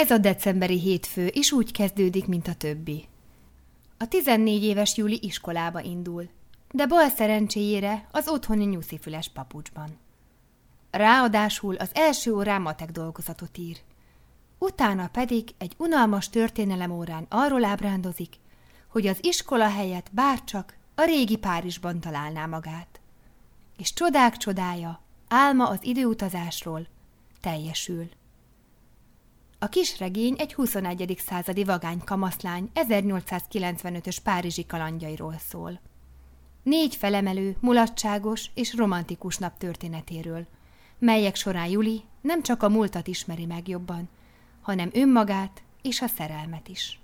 Ez a decemberi hétfő is úgy kezdődik, mint a többi. A 14 éves Juli iskolába indul, de bal szerencséjére az otthoni nyuszifüles papucsban. Ráadásul az első órán matek dolgozatot ír. Utána pedig egy unalmas történelem órán arról ábrándozik, hogy az iskola helyett bárcsak a régi Párizsban találná magát. És csodák csodája, álma az időutazásról teljesül. A kisregény egy 21. századi vagány kamaszlány 1895-ös párizsi kalandjairól szól. Négy felemelő, mulatságos és romantikus nap történetéről, melyek során Juli nem csak a múltat ismeri meg jobban, hanem önmagát és a szerelmet is.